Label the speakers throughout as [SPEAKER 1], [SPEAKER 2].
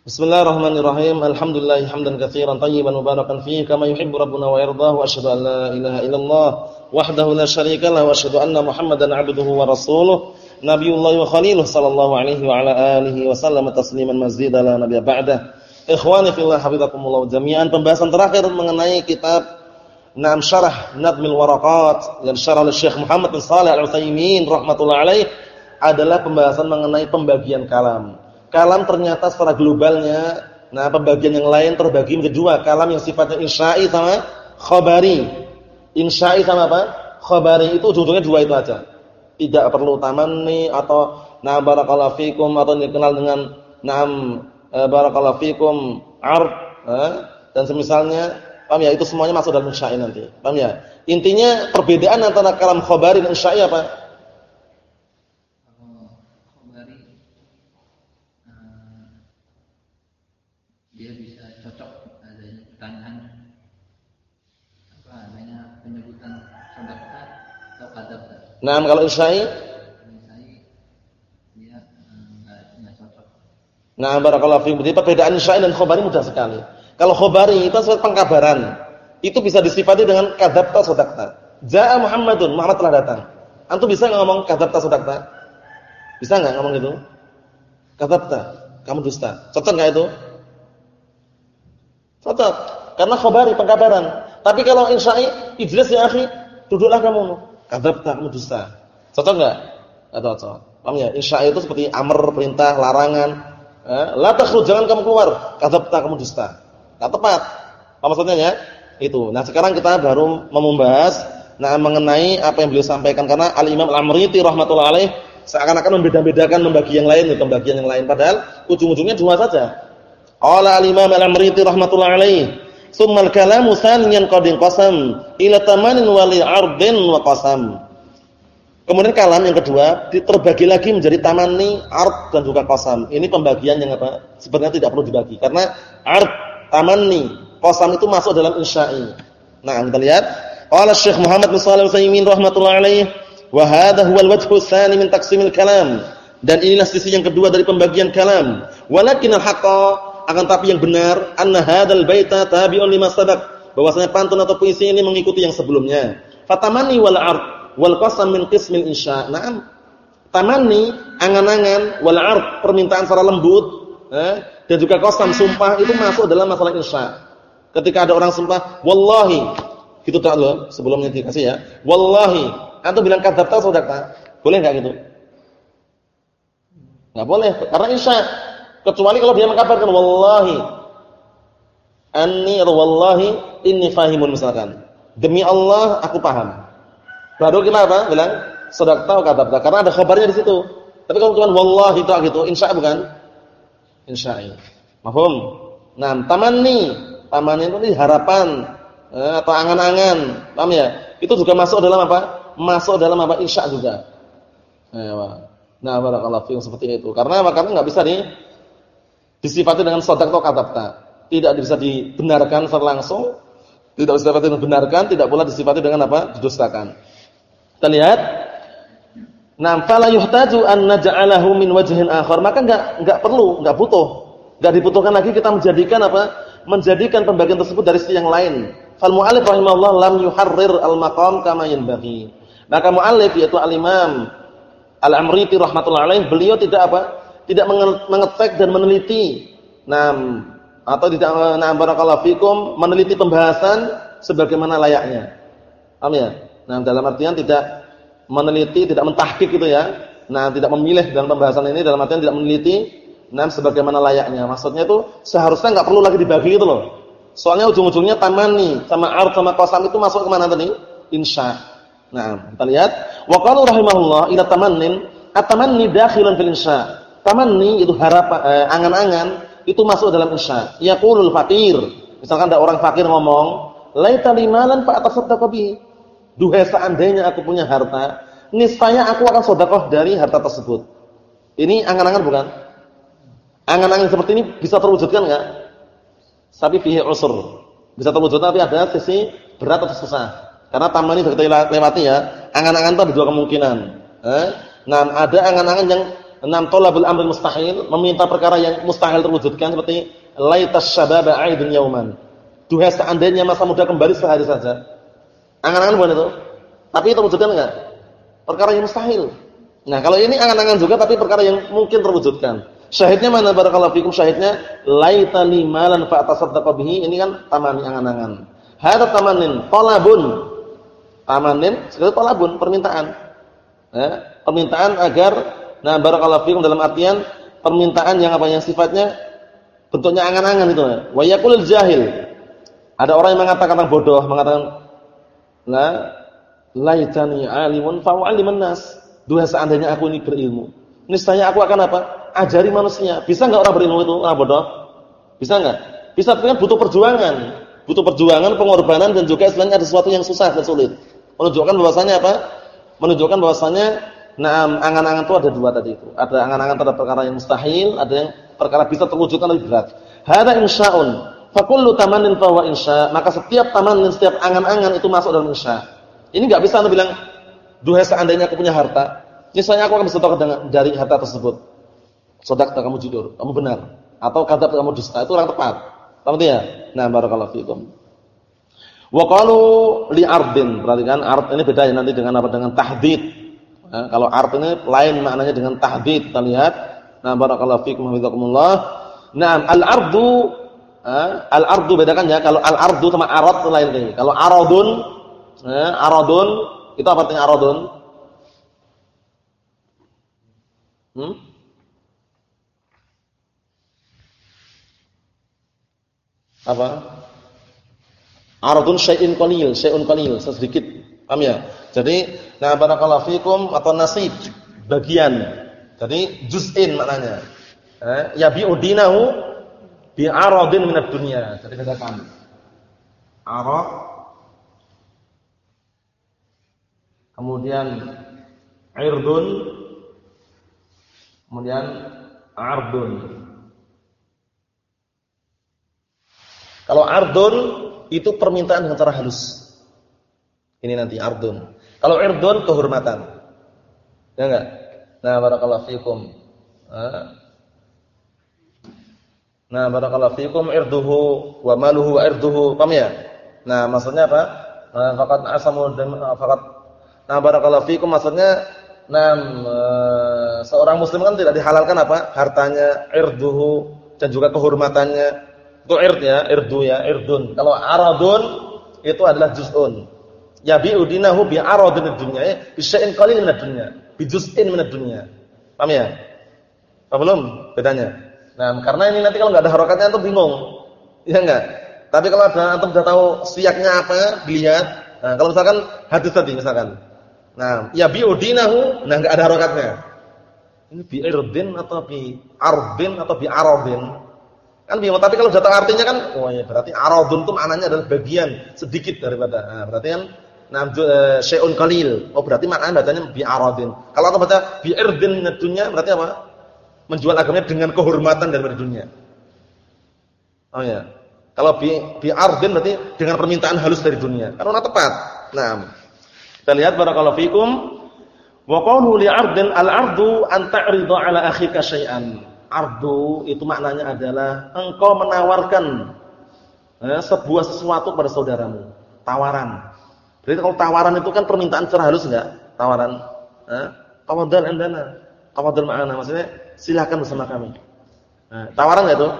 [SPEAKER 1] Bismillahirrahmanirrahim. Alhamdulillah hamdan katsiran tayyiban mubarakan fihi kama yuhibbu rabbuna wa yardah wa asyhadu an la ilaha illallah wahdahu la syarika lahu wa asyhadu anna Muhammadan 'abduhu wa rasuluh nabiyullah wa khaliluh sallallahu alaihi wa ala alihi wa sallam tasliman mazida la nabiyya ba'da. Ikhwani fillah hafizakumullah jami'an pembahasan terakhir mengenai kitab Naam Syarah Nadmil Waraqat yang syarah oleh Syekh Muhammad bin Shalih Al-Utsaimin rahimatullah alaih adalah pembahasan mengenai pembagian kalam kalam ternyata secara globalnya nah pembagian yang lain terbagi menjadi dua kalam yang sifatnya insya'i sama khabari. Insya'i sama apa? Khabari itu ujung-ujungnya dua itu aja. Tidak perlu tamanni atau na barakallahu fikum atau dikenal dengan na'am e, barakallahu fikum ard eh, dan semisalnya paham ya? Itu semuanya masuk dalam insya'i nanti. Paham ya? Intinya perbedaan antara kalam khabari dan insya'i apa Nah, kalau isya'i? Nah, barakallahu fiikum. Jadi perbedaan isya'i dan khobari mudah sekali. Kalau khobari itu sesuatu pengkabaran. Itu bisa disifati dengan kadzabta sadaqta. Ja'a Muhammadun, Muhammad telah datang. Antum bisa enggak ngomong kadzabta sadaqta? Bisa enggak ngomong gitu? Kadzabta, kamu dusta. Cocok enggak itu? Cocok. Karena khobari pengkabaran. Tapi kalau insya'i, ijlis ya akhi, duduklah kamu. Kadzabta kamu dusta. Cocok enggak? Enggak cocok. Paham ya? Insya itu seperti amr, perintah, larangan. Eh, la takhruj, jangan kamu keluar. Kadzabta kamu dusta. Enggak tepat. Apa maksudnya ya? Itu. Nah, sekarang kita baru membahas nah mengenai apa yang beliau sampaikan karena Al-Imam Al-Amriti rahimatullah alaih seakan-akan membeda-bedakan membagi yang lain, pembagian yang lain padahal ujung-ujungnya dua saja. Qala Al-Imam Al-Amriti rahimatullah alaih Summal kalamu thaniyan qadin qasam ila tamanin wali ardin wa qasam. Kemudian kalam yang kedua terbagi lagi menjadi tamani, ard dan juga qasam. Ini pembagian yang apa? Sebenarnya tidak perlu dibagi karena ard, tamani, qasam itu masuk dalam insya'i. Nah, kita lihat qala Syekh Muhammad bin Shalih Al-Utsaimin rahimatullah alaihi wa hadha huwa al-wajhu tsani min taqsimil kalam. Dan inilah sisi yang kedua dari pembagian kalam. Walakin al-haqqa akan tapi yang benar anna hadzal baita tabi'un lima sabaq. Bahwasanya pantun atau puisi ini mengikuti yang sebelumnya. Fatamani wal ard wal qasam min qismil insya. Naam. Tamani angan-angan wal ard permintaan secara lembut eh, dan juga qasam sumpah itu masuk dalam masalah insya. Ketika ada orang sumpah wallahi gitu tak lo sebelumnya dikasih ya. Wallahi antum bilang kadzabta sadaqta. Boleh enggak gitu? Enggak boleh karena insya Kecuali kalau dia mengkabarkan wallahi anni wallahi inni fahimun misalkan. Demi Allah aku paham. Baru kita apa? Bilang sedekah atau kata karena ada kabarnya di situ. Tapi kalau cuma wallahi itu gitu, insya bukan? Insya. Mahum. Nah, tamanni, tamanni itu harapan eh, atau angan-angan, paham ya? Itu juga masuk dalam apa? Masuk dalam apa? Insya juga. Nah, barakallahu fiikum seperti itu. Karena makanya enggak bisa nih disifati dengan atau katabta. Tidak bisa dibenarkan secara langsung, tidak bisa dibenarkan, tidak pula disifati dengan apa? didustakan. Kita lihat. Nah, fala yuhtaju an naj'alahu min wajhin akhar. Maka enggak enggak perlu, enggak butuh. Enggak dibutuhkan lagi kita menjadikan apa? Menjadikan pembagian tersebut dari sisi yang lain. Fal mu'allif rahimahullah lam yuharrir al-maqam kama yanbaghi. Maka mu'allif yaitu al-Imam Al-Amriti rahmatullah alaih, beliau tidak apa? Tidak mengecek dan meneliti. Nah, atau tidak nah barakallahu fikum meneliti pembahasan sebagaimana layaknya. Paham ya? Nah, dalam artian tidak meneliti, tidak mentahqiq gitu ya. Nah, tidak memilih dalam pembahasan ini dalam artian tidak meneliti nah sebagaimana layaknya. Maksudnya itu seharusnya enggak perlu lagi dibagi gitu loh. Soalnya ujung-ujungnya tamani sama ard sama qasam itu masuk ke mana tadi? Insya. Nah, kita lihat wa rahimahullah ila tamannin atamanni dakhilan fil insya. Tamanni itu harapan eh, angan-angan itu masuk dalam insya. Yaqulul fakir. Misalkan ada orang fakir ngomong, "Laita limalan fa atasaddaqu bi." Duhai seandainya aku punya harta, niscaya aku akan sedekah dari harta tersebut. Ini angan-angan bukan? Angan-angan seperti ini bisa terwujudkan enggak? Tapi fihi usur. Bisa terwujud tapi ada sisi berat atau susah. Karena taman ini sudah kita lewati ya. Angan-angan itu ada dua kemungkinan. Eh? Nah, ada angan-angan yang enam talabul amri mustahil, meminta perkara yang mustahil terwujudkan seperti laitas syababa aidun yauman. Duha seandainya masa muda kembali sehari saja. Angan-angan bukan itu? Tapi terwujudkan enggak? Perkara yang mustahil. Nah, kalau ini angan-angan juga tapi perkara yang mungkin terwujudkan. Syahidnya mana barakallahu fikum syahidnya laita limalan fa atasaddaqa bihi ini kan tamani angan-angan. Hada tamanin talabun. Tamanin sekali talabun permintaan. Ya, permintaan agar nah barakallahu fikum dalam artian permintaan yang apa yang sifatnya bentuknya angan-angan itu. Wa yaqulul jahil. Ada orang yang mengatakan bodoh, mengatakan la laitani alimun fa aliman nas. Dua seandainya aku ini berilmu. Niscaya aku akan apa? ajari manusia. Bisa nggak orang berilmu itu ah bodoh? Bisa nggak? Bisa tapi kan butuh perjuangan. Butuh perjuangan, pengorbanan dan juga istilahnya ada sesuatu yang susah dan sulit. Menunjukkan bahwasanya apa? Menunjukkan bahwasanya nah angan-angan itu ada dua tadi itu. Ada angan-angan terhadap perkara yang mustahil, ada yang perkara bisa terwujudkan lebih berat. Hada insya'un. Fakullu tamanin fahuwa insya. Maka setiap tamanin, setiap angan-angan itu masuk dalam insya. Ini nggak bisa anda bilang, duhai seandainya aku punya harta, niscaya aku akan bersedekah dari harta tersebut tak kamu jujur, kamu benar. Atau kata kamu dusta, itu orang tepat. Paham ya? Nah, barakallahu fikum. Wa qalu li ardin, perhatikan ard ini beda ya nanti dengan apa dengan tahdid. Nah, kalau ard ini lain maknanya dengan tahdid. Kita lihat. Nah, barakallahu fikum hafizakumullah. Nah, al-ardu al-ardu bedakan ya. Kalau al-ardu sama arad lain ini. Kalau aradun, eh, aradun itu apa artinya aradun? Hmm? apa? Aradun syai'in qalil, syai'un qalil, sedikit. Paham ya? Jadi, nah barakallahu fikum atau nasib, bagian. Jadi juz'in maknanya. Eh, ya bi'udinahu bi aradin minad dunya. Jadi katakan arad kemudian irdun kemudian ardun Kalau ardun itu permintaan dengan cara halus. Ini nanti ardun. Kalau irdun kehormatan. Ya enggak? Nah, barakallahu fikum. Nah, barakallahu fikum irduhu wa maluhu wa irduhu. Paham ya? Nah, maksudnya apa? Nah, faqat asamu faqat Nah, barakallahu fikum maksudnya nah seorang muslim kan tidak dihalalkan apa? Hartanya, irduhu dan juga kehormatannya itu ird ya, irdu ya, irdun. Kalau aradun itu adalah juz'un. Ya bi'udinahu bi'aradin dunya, ya, bi syai'in qalil min dunya, bi juz'in min dunya. Paham ya? Paham belum bedanya? Nah, karena ini nanti kalau enggak ada harokatnya antum bingung. Iya enggak? Tapi kalau ada antum sudah tahu siaknya apa, dilihat. Nah, kalau misalkan hadis tadi misalkan. Nah, ya bi'udinahu, nah enggak ada harokatnya. Ini bi'irdin atau bi'ardin atau bi'aradin? Kan bingung, tapi kalau datang artinya kan, oh ya berarti aradun itu maknanya adalah bagian sedikit daripada. Nah, berarti kan eh, syai'un qalil. Oh, berarti maknanya bacanya bi aradin. Kalau kita baca bi irdin dunya berarti apa? Menjual agamanya dengan kehormatan daripada dunia. Oh ya. Kalau bi bi ardin berarti dengan permintaan halus dari dunia. Karena tepat. Nah, kita lihat barakallahu fikum wa qawluhu li ardin al-ardu an ta'rida ala akhika syai'an. Ardu itu maknanya adalah engkau menawarkan eh, sebuah sesuatu kepada saudaramu. Tawaran. Jadi kalau tawaran itu kan permintaan secara halus enggak? Tawaran. Eh, indana. Tawadal ma'ana. Maksudnya silakan bersama kami. Eh, tawaran enggak itu?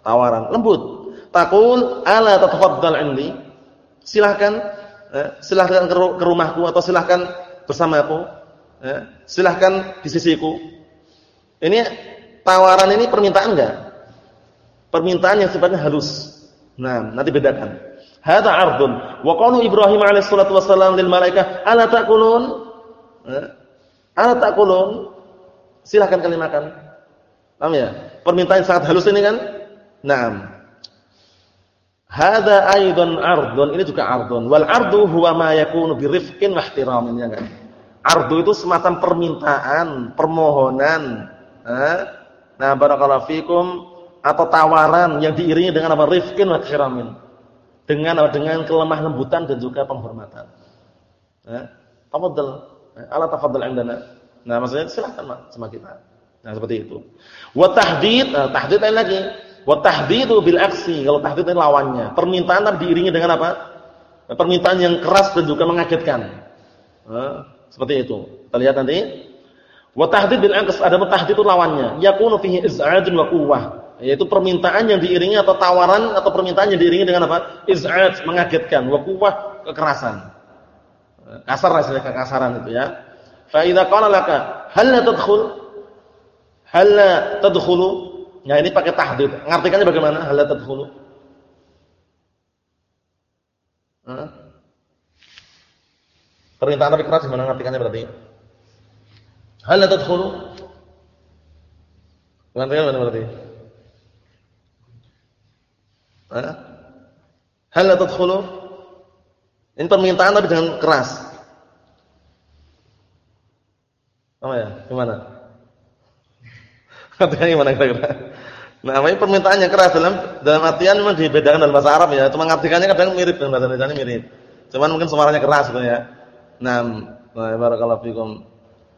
[SPEAKER 1] Tawaran. Lembut. Takul ala tatafaddal indi. Silahkan eh, silahkan ke, rumahku atau silahkan bersamaku. Eh, silahkan di sisiku. Ini tawaran ini permintaan enggak? Permintaan yang sifatnya halus. Nah, nanti bedakan. Hada ardun. Wa qalu Ibrahim alaihi salatu wasallam lil malaikah, "Ala ta'kulun?" Eh? Ala ta'kulun? Silakan kalian makan. Paham ya? Permintaan sangat halus ini kan? Naam. Hada aidan ardun. Ini juga ardun. Wal ardu huwa ma yakunu bi rifqin wa ihtiramin ya kan? Ardu itu semacam permintaan, permohonan, eh? Nah, barakallahu fikum atau tawaran yang diiringi dengan apa? Rifqin wa ikramin. Dengan? Dengan kelemah lembutan dan juga penghormatan. Ya. Tafadhal. Ala tafadhal indana. Nah, maksudnya silakan sama kita. Nah, seperti itu. Wa tahdid, nah, tahdid lain lagi. Wa tahdidu bil aksi. Kalau tahdid itu lawannya. Permintaan tapi diiringi dengan apa? Permintaan yang keras dan juga mengagetkan. Nah, seperti itu. Kita lihat nanti. Wa tahdid bil aks ada tahdid itu lawannya. Yakunu fihi iz'adun wa quwwah. Yaitu permintaan yang diiringi atau tawaran atau permintaan yang diiringi dengan apa? Iz'ad, mengagetkan, wa kekerasan. Kasar rasanya kekasaran itu ya. Fa idza qala laka hal la tadkhul? Hal la? Ya ini pakai tahdid. Ngartikannya bagaimana? Hal la tadkhulu? Permintaan tapi keras gimana ngartikannya berarti? Hal la tadkhulu? Ngartikannya berarti? Hal tadkhulu? Ini permintaan tapi dengan keras. Oh ya, gimana? Artinya gimana kira-kira? Nah, ini permintaannya keras dalam dalam artian memang dibedakan dalam bahasa Arab ya. Cuma artikannya kadang mirip dengan bahasa Indonesia mirip. Cuman mungkin suaranya keras gitu ya. Nah, nah barakallahu fikum.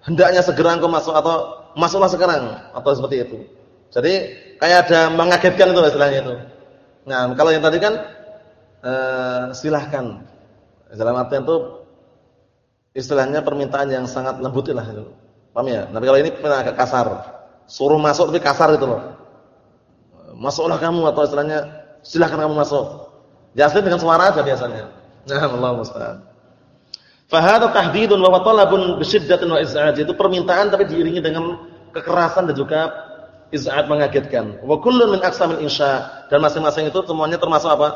[SPEAKER 1] Hendaknya segera engkau masuk atau masuklah sekarang atau seperti itu. Jadi kayak ada mengagetkan itu istilahnya itu. Nah, kalau yang tadi kan eh, silahkan. Dalam artian itu istilahnya permintaan yang sangat lembut lah itu. Paham ya? Tapi kalau ini agak kasar. Suruh masuk tapi kasar itu loh. Masuklah kamu atau istilahnya silahkan kamu masuk. Jasad dengan suara aja biasanya. Nah, Allah musta'an. Fahada tahdidun wa talabun bisyiddatin wa iz'aj. Itu permintaan tapi diiringi dengan kekerasan dan juga iz'ad mengagetkan. Wa kullun min aqsamil insya. Dan masing-masing itu semuanya termasuk apa?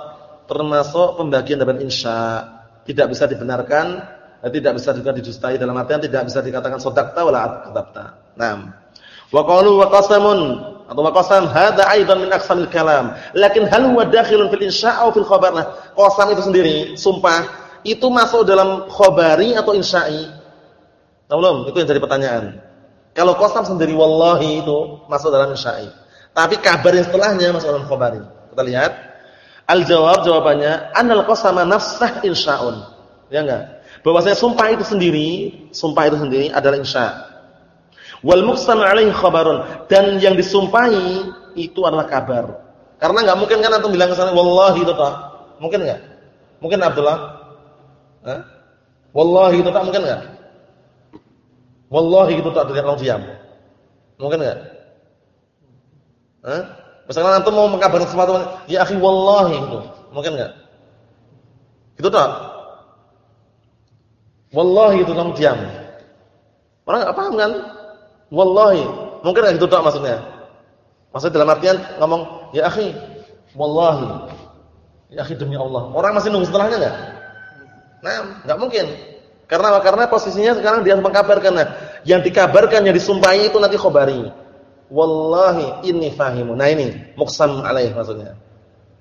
[SPEAKER 1] Termasuk pembagian dari insya. Tidak bisa dibenarkan, tidak bisa juga didustai dalam artian tidak bisa dikatakan sodakta wala kadzabta. Naam. Wa qalu wa qasamun atau wa qasam hadza aidan min aqsamil kalam. Lakin hal huwa dakhilun fil insya' atau fil khabar? Nah, qasam itu sendiri, sumpah itu masuk dalam khabari atau insya'i? Tahu belum? Itu yang jadi pertanyaan. Kalau qasam sendiri wallahi itu masuk dalam insya'i. Tapi kabar yang setelahnya masuk dalam khabari. Kita lihat. Al-jawab jawabannya anal qasama nafsah insya'un. Ya enggak? Bahwasanya sumpah itu sendiri, sumpah itu sendiri adalah insya. Wal muqsam alaihi khabarun dan yang disumpahi itu adalah kabar. Karena enggak mungkin kan antum bilang ke sana wallahi itu tak. Mungkin enggak? Mungkin Abdullah? Hah? Wallahi itu tak mungkin enggak? Wallahi itu tak dengan orang diam. Mungkin enggak? Hah? Misalkan antum mau mengkabarkan sesuatu, ya akhi wallahi itu. Mungkin enggak? Itu tak? Wallahi itu kamu diam. Orang enggak paham kan? Wallahi. Mungkin enggak gitu tak maksudnya? Maksudnya dalam artian ngomong, ya akhi, wallahi. Ya akhi demi Allah. Orang masih nunggu setelahnya enggak? Nah, enggak mungkin. Karena karena posisinya sekarang dia mengkabarkan. Nah, yang dikabarkan yang disumpahi itu nanti khabari. Wallahi inni fahimun. Nah ini muqsam alaih maksudnya.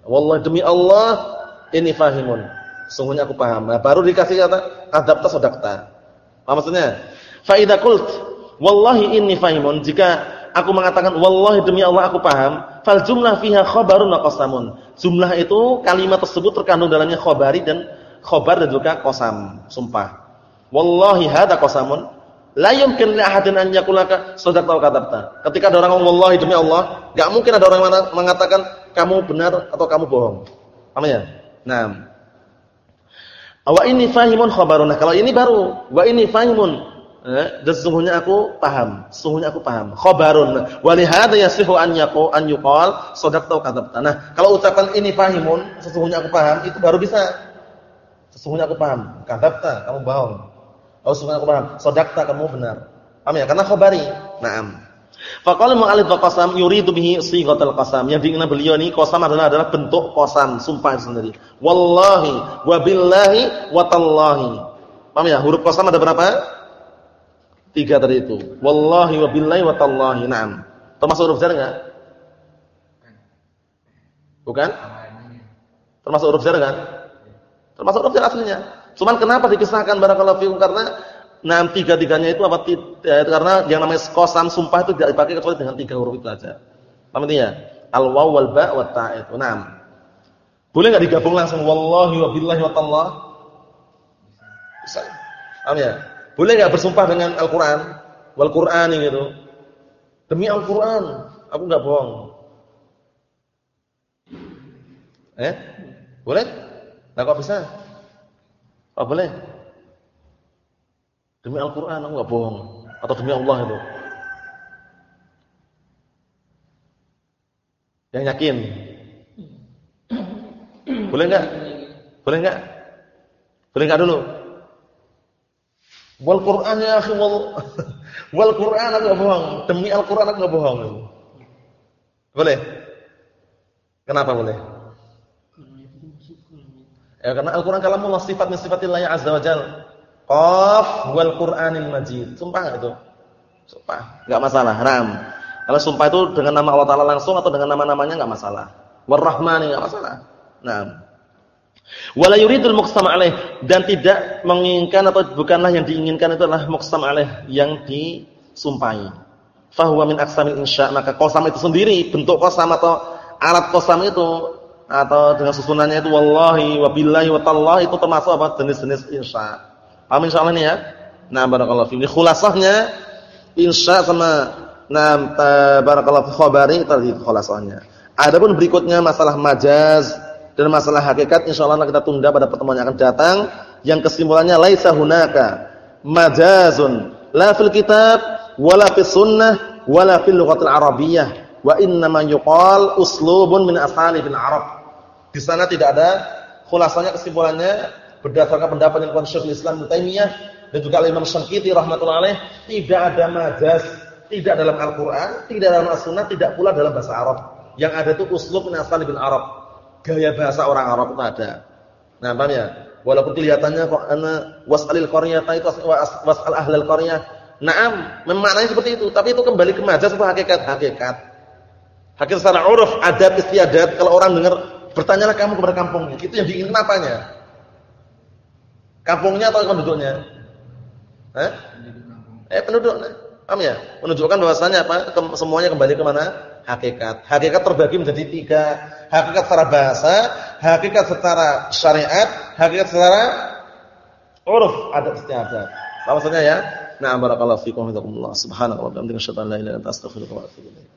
[SPEAKER 1] Wallahi demi Allah inni fahimun. Sungguhnya aku paham. Nah, baru dikasih kata adapta sodakta. Apa maksudnya? Fa idza qult wallahi inni fahimun. Jika aku mengatakan wallahi demi Allah aku paham, fal jumlah fiha khabarun wa qasamun. Jumlah itu kalimat tersebut terkandung dalamnya khabari dan khabar dan juga qasam, sumpah. Wallahi hadza qasamun La yumkin li ahadin an yakulaka sadaqta wa kadzabta. Ketika ada orang ngomong wallahi demi Allah, enggak mungkin ada orang mengatakan kamu benar atau kamu bohong. Paham ya? Nah. Wa inni fahimun khabarun. Kalau ini baru, wa inni fahimun. Eh, sesungguhnya aku paham. Sesungguhnya aku paham. Khabarun. Wa li hadza yasihu an yaqu an yuqal sadaqta wa kadzabta. Nah, kalau ucapan ini fahimun, sesungguhnya aku paham, itu baru bisa. Sesungguhnya aku paham. Kadzabta, kamu bohong. Oh sungguh aku paham. Sodakta kamu benar. Paham ya? Karena khabari. Naam. Faqala mu'alif wa qasam yuridu bihi sighatal qasam. Yang diinginkan beliau ini qasam adalah adalah bentuk qasam, sumpah sendiri. Wallahi wa billahi wa tallahi. Paham ya? Huruf qasam ada berapa? Tiga tadi itu. Wallahi wa billahi wa tallahi. Naam. Termasuk huruf jar enggak? Bukan? Termasuk huruf jar kan? Termasuk huruf jar aslinya. Cuman kenapa dipisahkan barakallahu fikum karena enam tiga-tiganya itu apa ya, karena yang namanya qasam sumpah itu tidak dipakai kecuali dengan tiga huruf itu saja. Paham intinya? Al waw wal ba wa ta itu. Naam. Boleh enggak digabung langsung wallahi wa billahi wa tallah? Bisa. Paham ya? Boleh enggak bersumpah dengan Al-Qur'an? Wal Qur'ani gitu. Demi Al-Qur'an, aku enggak bohong. Eh? Boleh? Nah, kok bisa? Oh, boleh? Demi Al-Qur'an aku enggak bohong atau demi Allah itu. Yang yakin. Boleh enggak? Boleh enggak? Boleh enggak dulu? Wal Qur'an ya akhi wal wal Qur'an aku enggak bohong. Demi Al-Qur'an aku enggak bohong. Boleh? Kenapa boleh? Ya karena Al-Qur'an kalamullah sifat min sifatillah azza wa jalla. Qaf wal Qur'anil Majid. Sumpah itu. Sumpah, enggak masalah. Naam. Kalau sumpah itu dengan nama Allah Taala langsung atau dengan nama-namanya enggak masalah. War-Rahmani enggak masalah. Naam. Wala yuridul muqsam dan tidak menginginkan atau bukanlah yang diinginkan itu adalah muqsam alaih yang disumpahi. Fahuwa min aqsamil insya maka qasam itu sendiri bentuk qasam atau alat qasam itu atau dengan susunannya itu wallahi wa billahi itu termasuk apa jenis-jenis insya. Paham insyaallah ini ya? Nah, barakallahu fiik. Khulasahnya insya sama nah barakallahu fi khabari tadi khulasahnya. Adapun berikutnya masalah majaz dan masalah hakikat insyaallah kita tunda pada pertemuan yang akan datang. Yang kesimpulannya laisa hunaka majazun la fil kitab wala fis sunnah wala fil lughatil arabiyyah wa inna ma yuqal uslubun min asalibil arab. Di sana tidak ada khulasanya kesimpulannya berdasarkan pendapat yang kuat Islam Ibnu Taimiyah dan juga Imam Syafi'i rahmatullah alaih tidak ada majaz tidak dalam Al-Qur'an, tidak dalam As-Sunnah, tidak pula dalam bahasa Arab. Yang ada itu uslub min asalibil arab gaya bahasa orang Arab itu ada. Nah, paham ya? Walaupun kelihatannya kok ana was'alil qaryata itu was'al ahlal qaryah. Naam, memaknai seperti itu, tapi itu kembali ke majaz atau hakikat? Hakikat. Hakikat secara uruf, adat istiadat kalau orang dengar bertanyalah kamu kepada kampungnya. Itu yang diinginkan apanya? Kampungnya atau penduduknya? Hah? Eh, penduduknya. Paham ya? Menunjukkan bahwasanya apa? Semuanya kembali ke mana? Hakikat. Hakikat terbagi menjadi tiga hakikat secara bahasa, hakikat secara syariat, hakikat secara uruf adat istiadat. Apa maksudnya ya? Nah, barakallahu fiikum wa jazakumullah. Subhanallah wa bihamdihi asyhadu la ilaha illa anta astaghfiruka wa atubu ilaik.